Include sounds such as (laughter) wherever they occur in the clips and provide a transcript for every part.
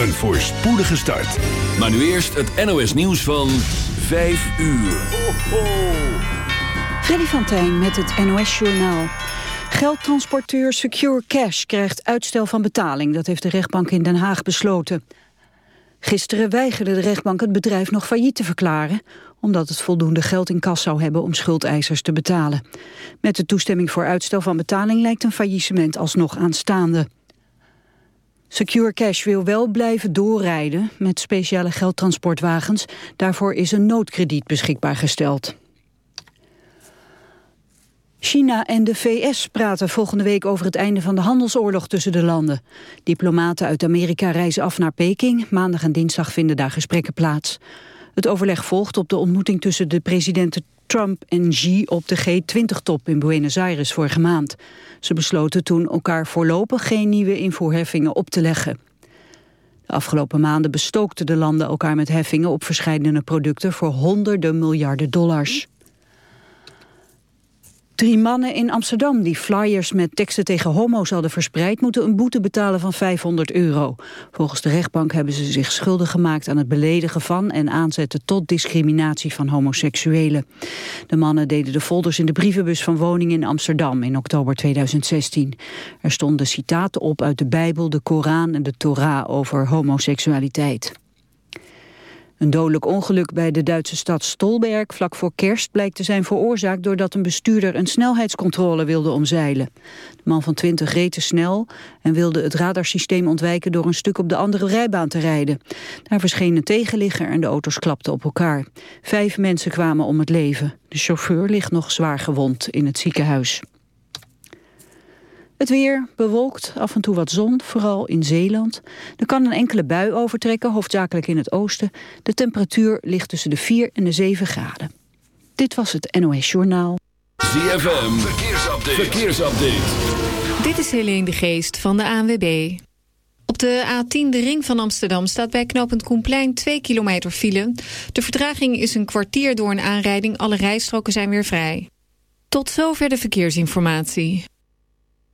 Een voorspoedige start. Maar nu eerst het NOS nieuws van 5 uur. Freddy van Tijn met het NOS Journaal. Geldtransporteur Secure Cash krijgt uitstel van betaling. Dat heeft de rechtbank in Den Haag besloten. Gisteren weigerde de rechtbank het bedrijf nog failliet te verklaren... omdat het voldoende geld in kas zou hebben om schuldeisers te betalen. Met de toestemming voor uitstel van betaling lijkt een faillissement alsnog aanstaande. Secure Cash wil wel blijven doorrijden met speciale geldtransportwagens. Daarvoor is een noodkrediet beschikbaar gesteld. China en de VS praten volgende week over het einde van de handelsoorlog tussen de landen. Diplomaten uit Amerika reizen af naar Peking. Maandag en dinsdag vinden daar gesprekken plaats. Het overleg volgt op de ontmoeting tussen de presidenten Trump en Xi op de G20-top in Buenos Aires vorige maand. Ze besloten toen elkaar voorlopig geen nieuwe invoerheffingen op te leggen. De afgelopen maanden bestookten de landen elkaar met heffingen op verschillende producten voor honderden miljarden dollars. Drie mannen in Amsterdam die flyers met teksten tegen homo's hadden verspreid... moeten een boete betalen van 500 euro. Volgens de rechtbank hebben ze zich schuldig gemaakt aan het beledigen van... en aanzetten tot discriminatie van homoseksuelen. De mannen deden de folders in de brievenbus van woningen in Amsterdam in oktober 2016. Er stonden citaten op uit de Bijbel, de Koran en de Torah over homoseksualiteit. Een dodelijk ongeluk bij de Duitse stad Stolberg vlak voor kerst blijkt te zijn veroorzaakt doordat een bestuurder een snelheidscontrole wilde omzeilen. De man van 20 reed te snel en wilde het radarsysteem ontwijken door een stuk op de andere rijbaan te rijden. Daar verscheen een tegenligger en de auto's klapten op elkaar. Vijf mensen kwamen om het leven. De chauffeur ligt nog zwaar gewond in het ziekenhuis. Het weer bewolkt, af en toe wat zon, vooral in Zeeland. Er kan een enkele bui overtrekken, hoofdzakelijk in het oosten. De temperatuur ligt tussen de 4 en de 7 graden. Dit was het NOS Journaal. ZFM, verkeersupdate. verkeersupdate. Dit is Helene de Geest van de ANWB. Op de A10, de ring van Amsterdam, staat bij knooppunt Koenplein 2 kilometer file. De vertraging is een kwartier door een aanrijding. Alle rijstroken zijn weer vrij. Tot zover de verkeersinformatie.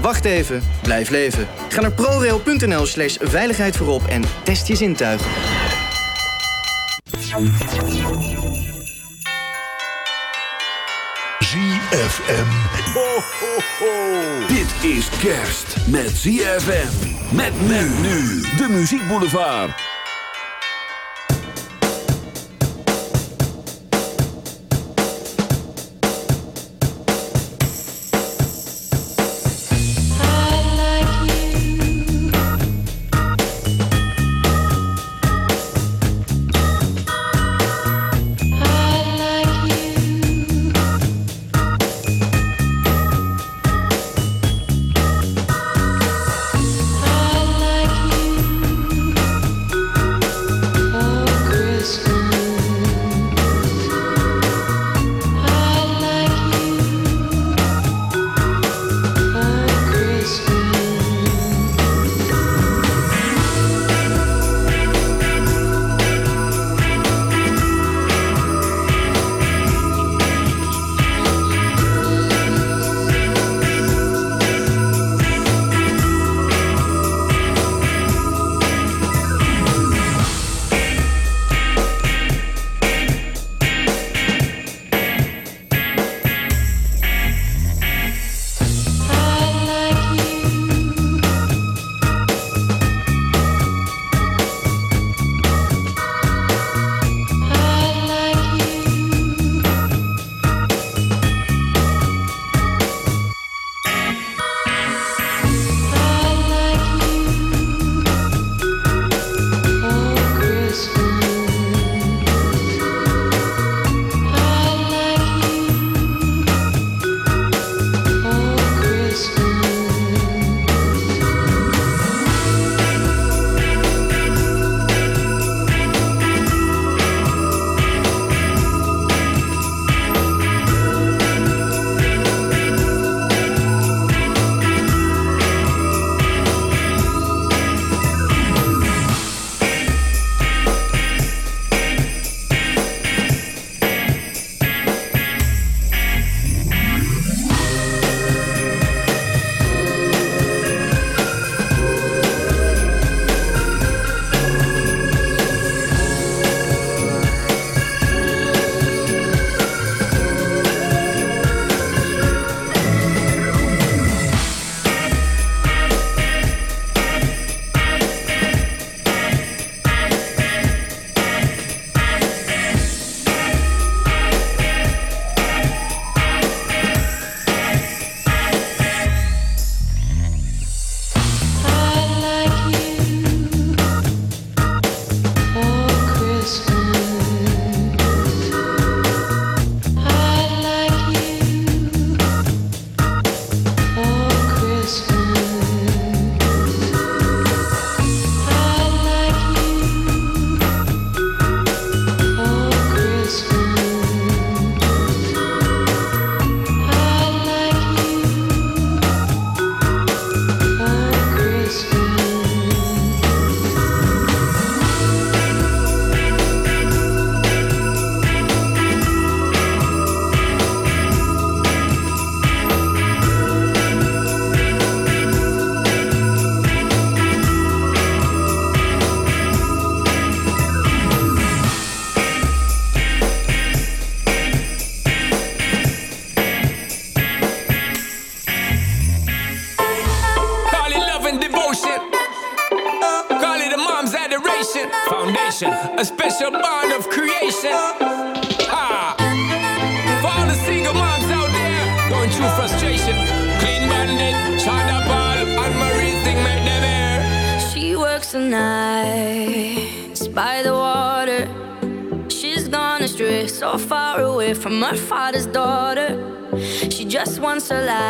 Wacht even, blijf leven. Ga naar prorail.nl slash veiligheid voorop en test je zintuigen. ZFM. Ho, ho, ho. Dit is kerst met ZFM. Met men nu. De Muziek Boulevard. once alive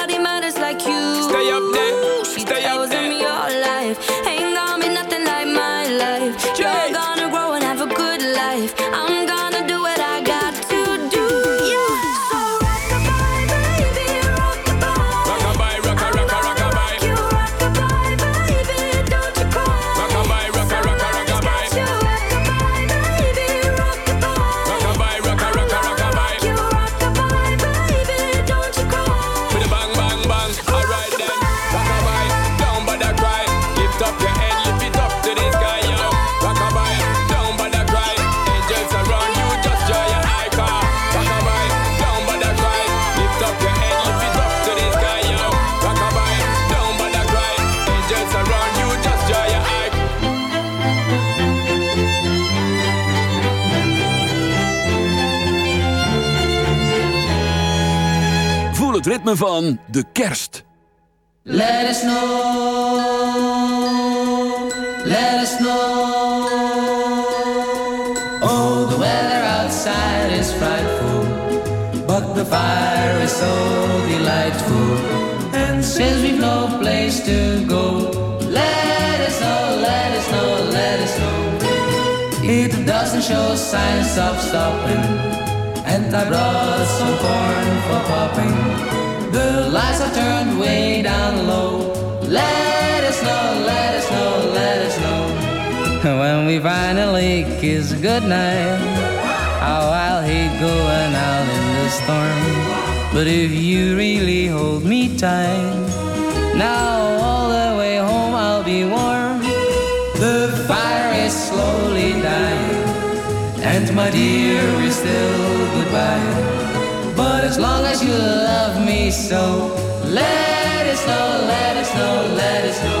ritme van de kerst. Let us know, let us know. Oh, the weather outside is frightful, but the fire is so delightful. And since we've no place to go, let us know, let us know, let us know. It doesn't show signs of stopping, and I brought some corn for popping. The lights are turned way down low. Let us know, let us know, let us know. When we finally kiss goodnight, how I'll hate going out in the storm. But if you really hold me tight, now all the way home I'll be warm. The fire is slowly dying, and my dear is still goodbye. But as long as you love me so, let us know, let us know, let us know.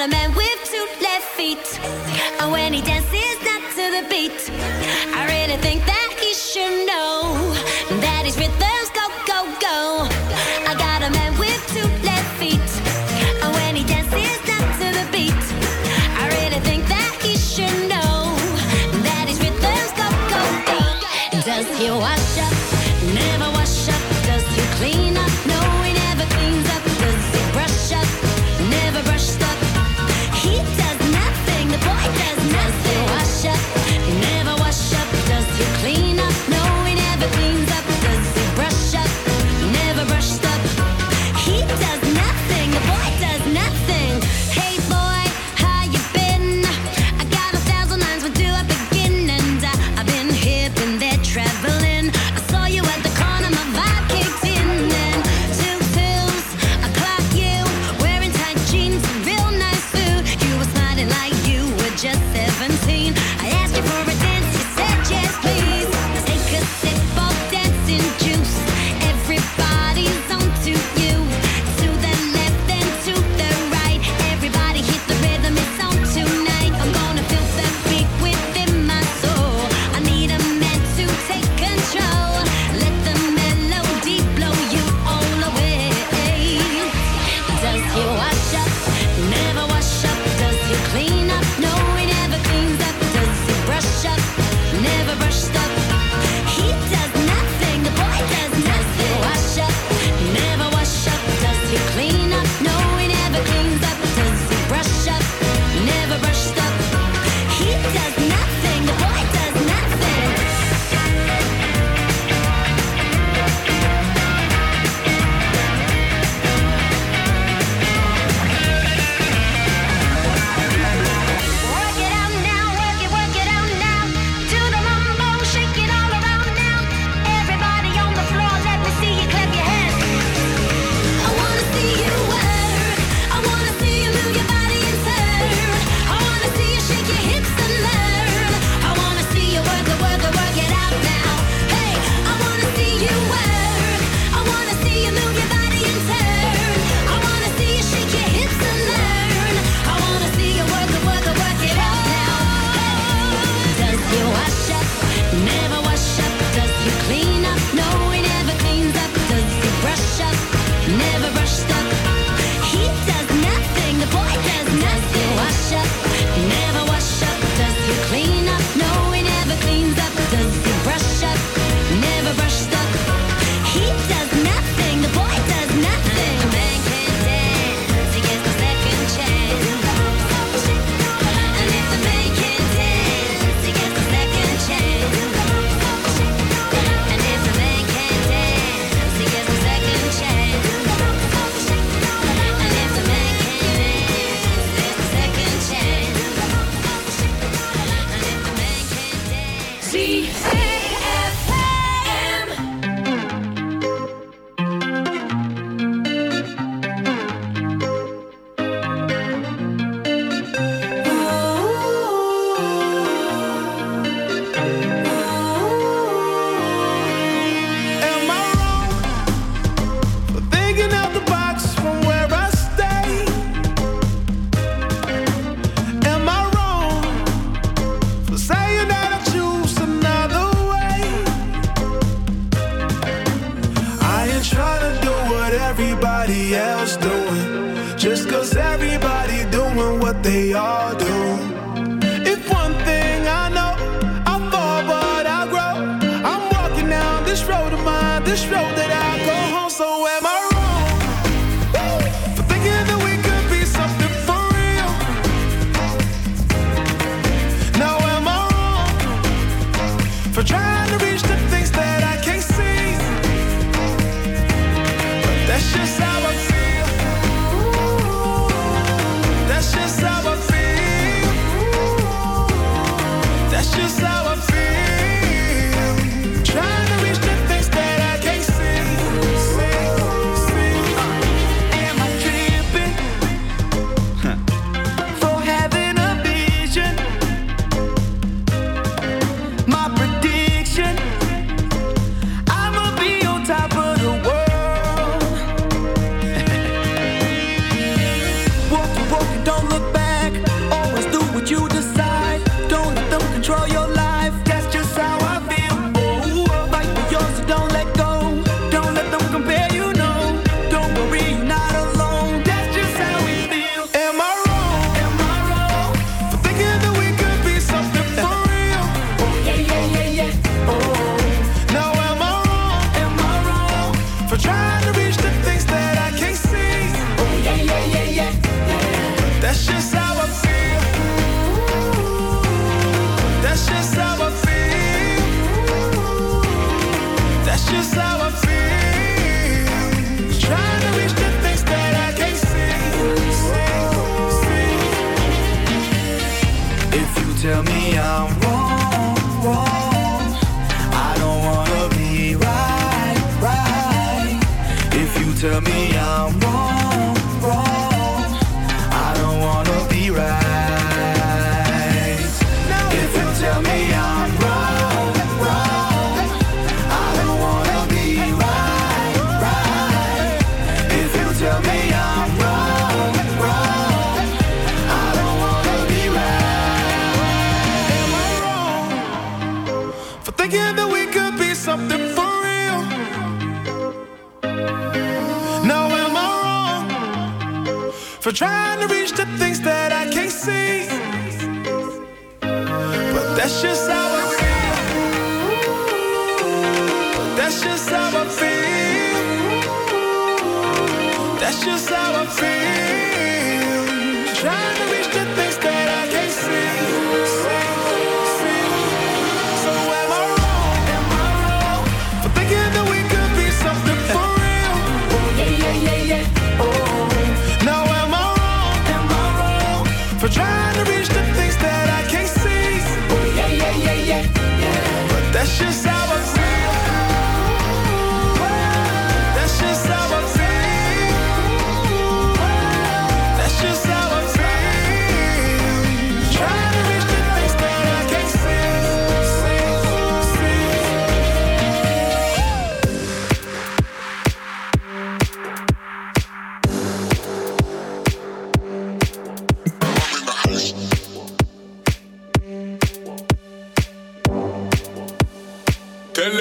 Got a man with two left feet. And when he dances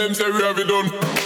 them say we have it done.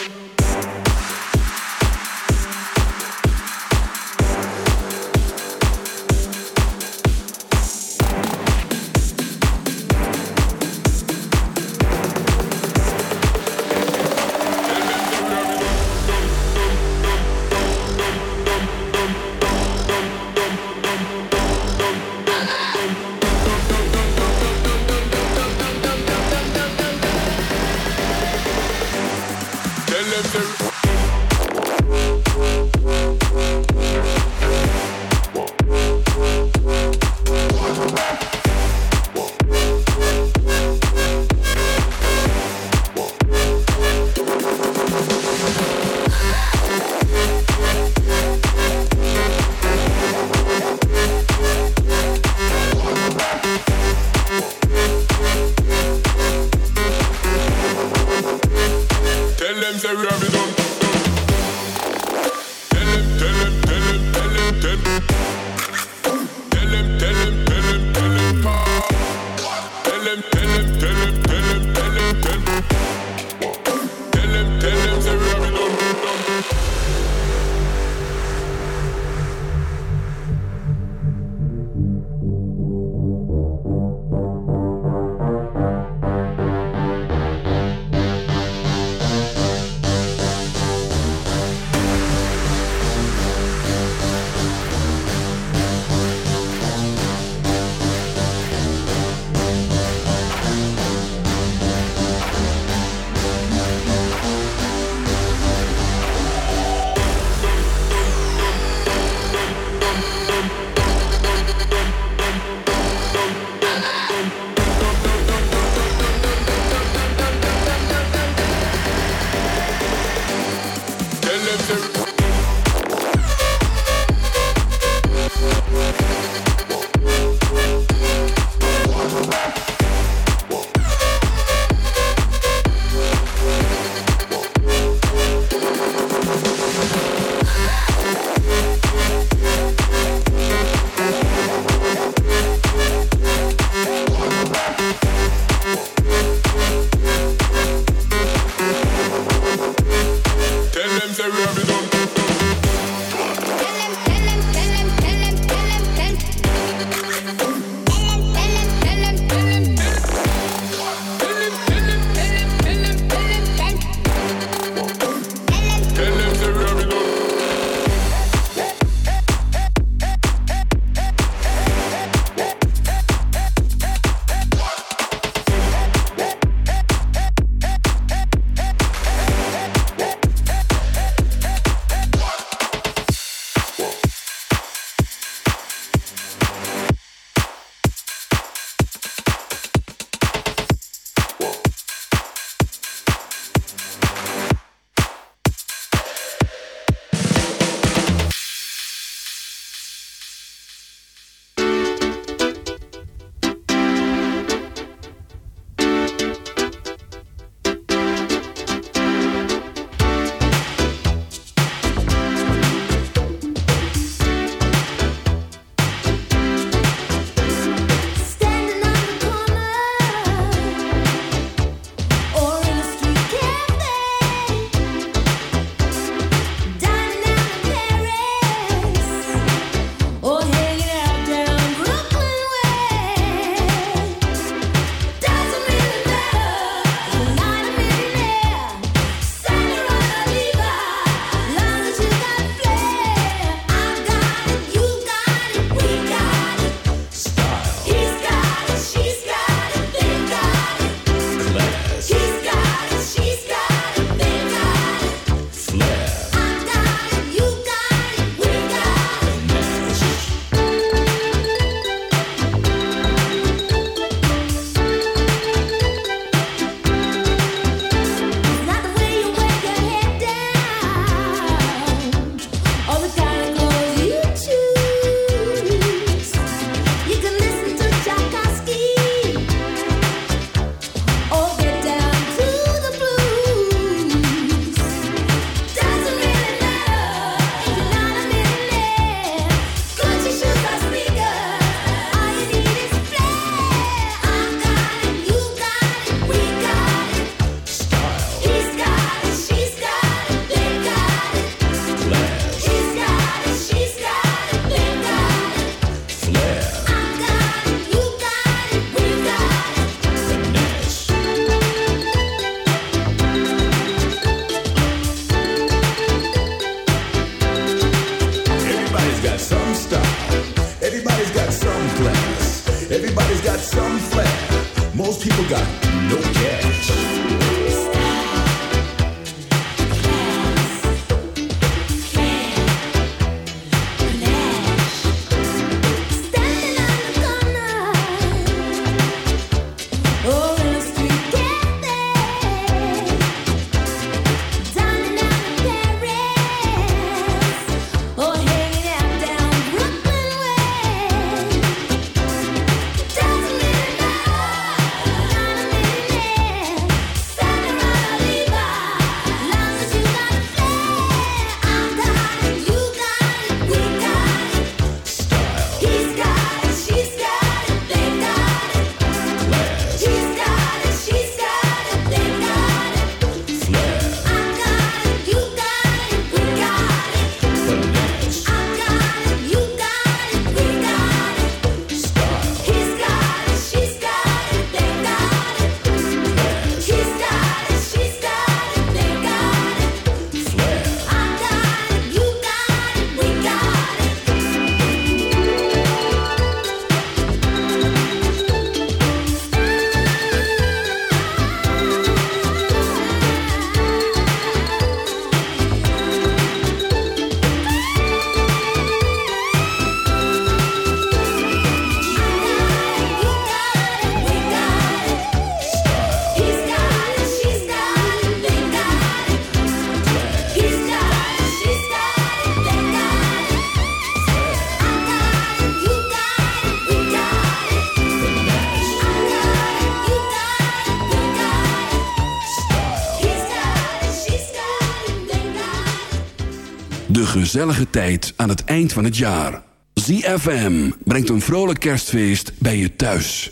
Gezellige tijd aan het eind van het jaar. ZFM brengt een vrolijk kerstfeest bij je thuis.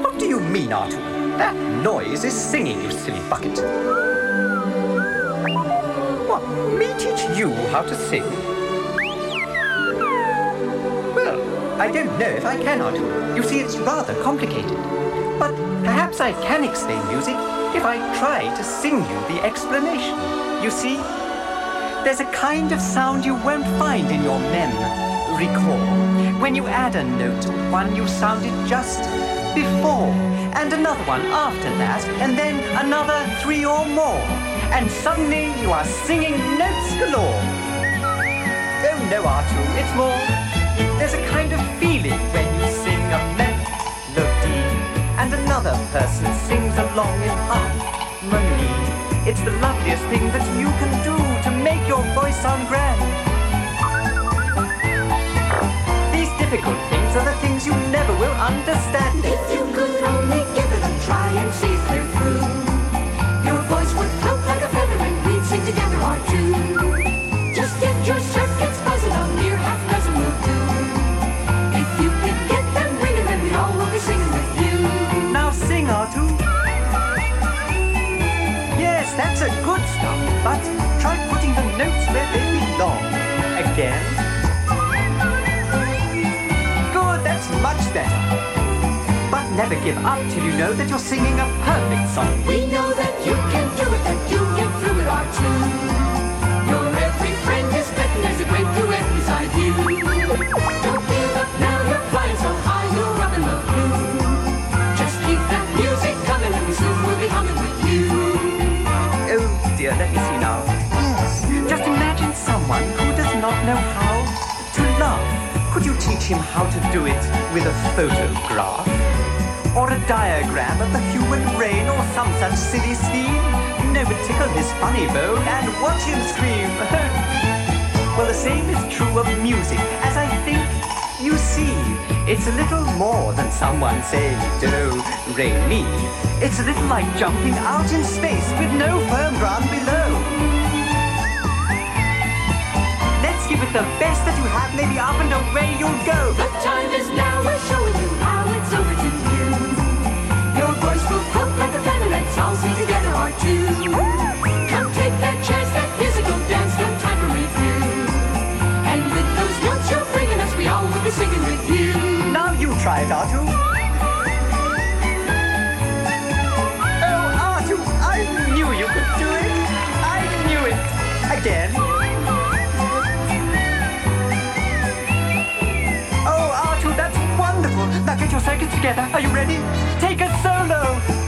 What do you mean, Artu? That noise is singing, you silly bucket. Me teach you how to sing? Well, I don't know if I can, Artu. You see, it's rather complicated. But perhaps I can explain music if I try to sing you the explanation. You see, there's a kind of sound you won't find in your mem. Recall, when you add a note to one you sounded just before, and another one after that, and then another three or more, and suddenly you are singing notes galore. Oh no, Artu, it's more. There's a kind of feeling when you sing a melody, and another person sings along in harmony. It's the loveliest thing that you can do to make your voice sound grand. These difficult things are the things you never will understand. If you could only give but try putting the notes where they belong. Again. Good, that's much better. But never give up till you know that you're singing a perfect song. Him how to do it with a photograph? Or a diagram of the human brain or some such silly scheme? No, but tickle his funny bone and watch him scream. (laughs) well, the same is true of music, as I think you see. It's a little more than someone saying do, re, mi. It's a little like jumping out in space with no firm ground below. leave with the best that you have, maybe up and away you'll go. The time is now, we're showing you how it's over to you. Your voice will help like a feather, let's all sing together our two. Come take that chance, that musical dance, no time for review. And with those notes you're bringing us, we all will be singing with you. Now you try it, Artu. Oh, Artu, I knew you could do it. I knew it. Again. Get your circuits together. Are you ready? Take a solo.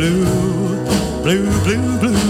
Blue, blue, blue, blue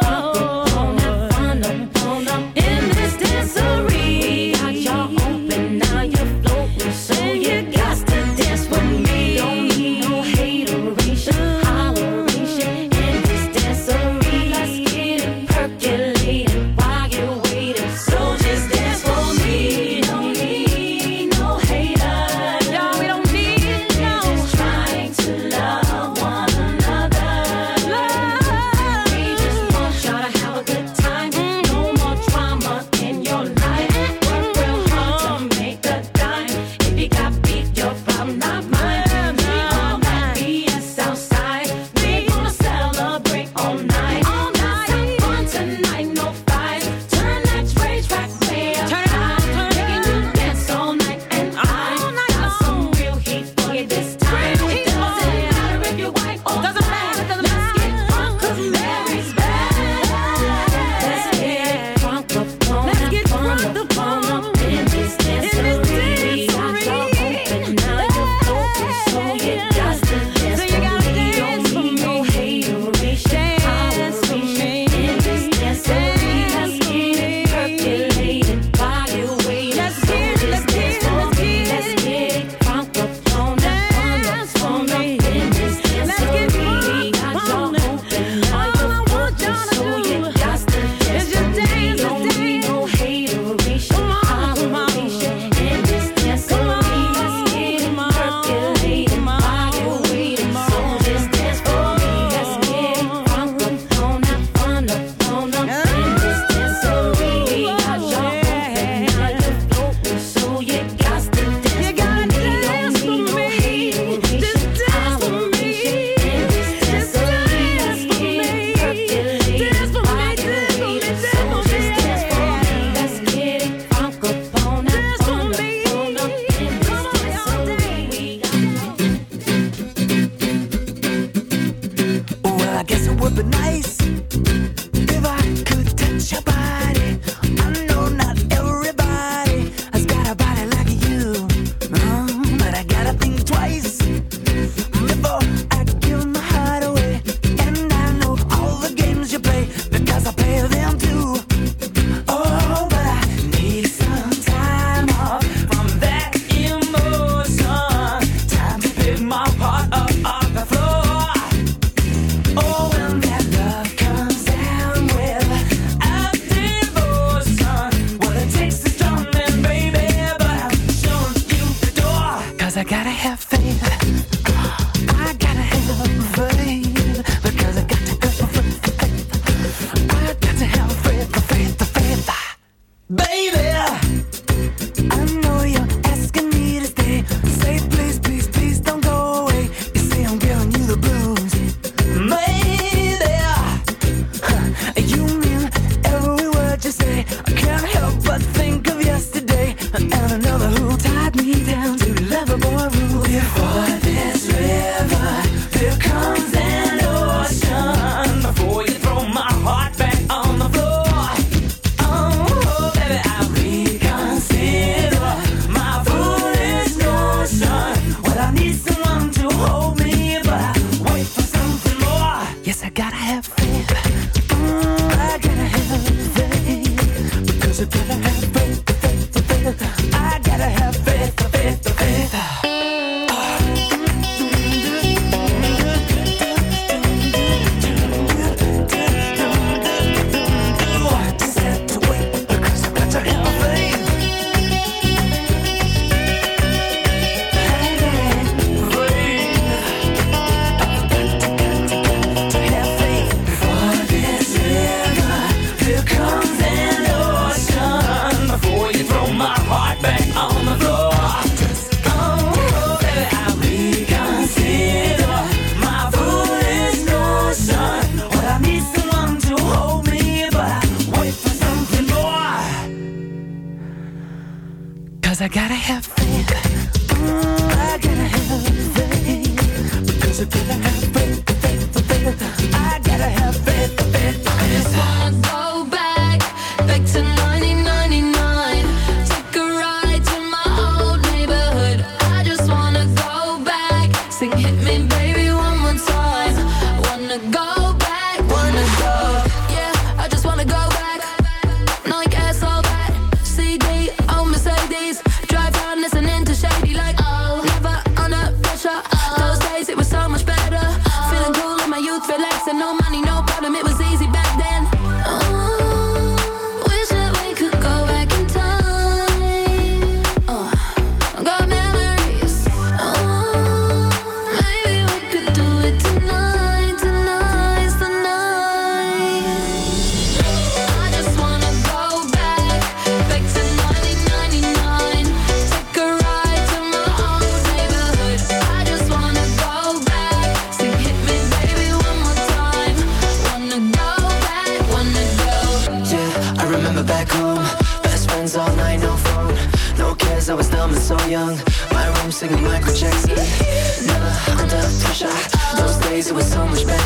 days, it was so much better. Feeling cool in my youth, relaxing on my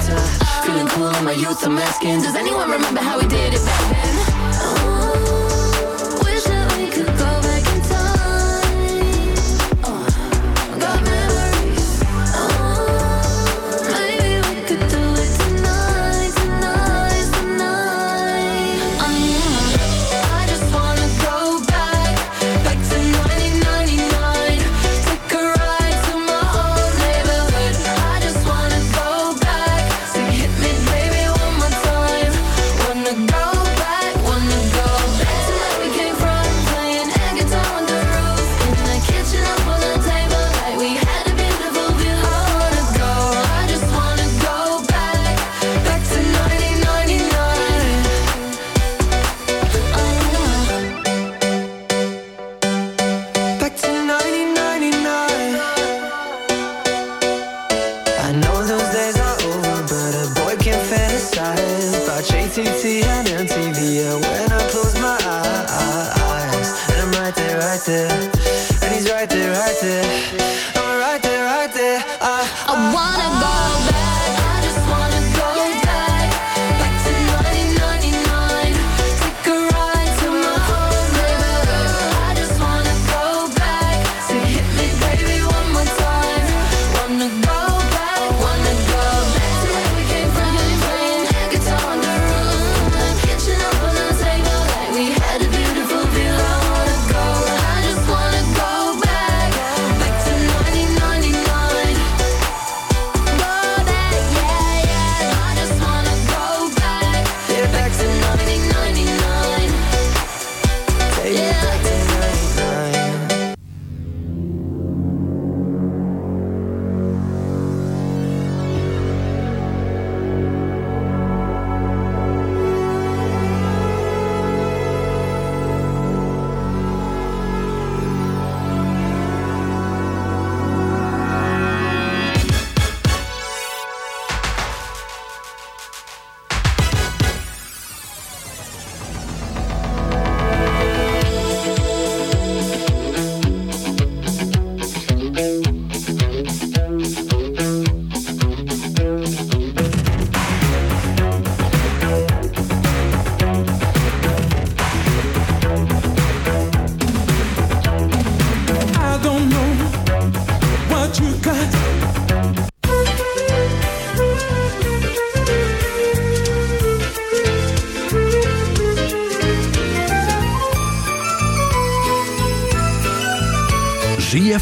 Feeling cool in my youth, I'm asking, does anyone remember how we did it back then? there, and he's right there, right there. I'm right there, right there. I, I, I wanna.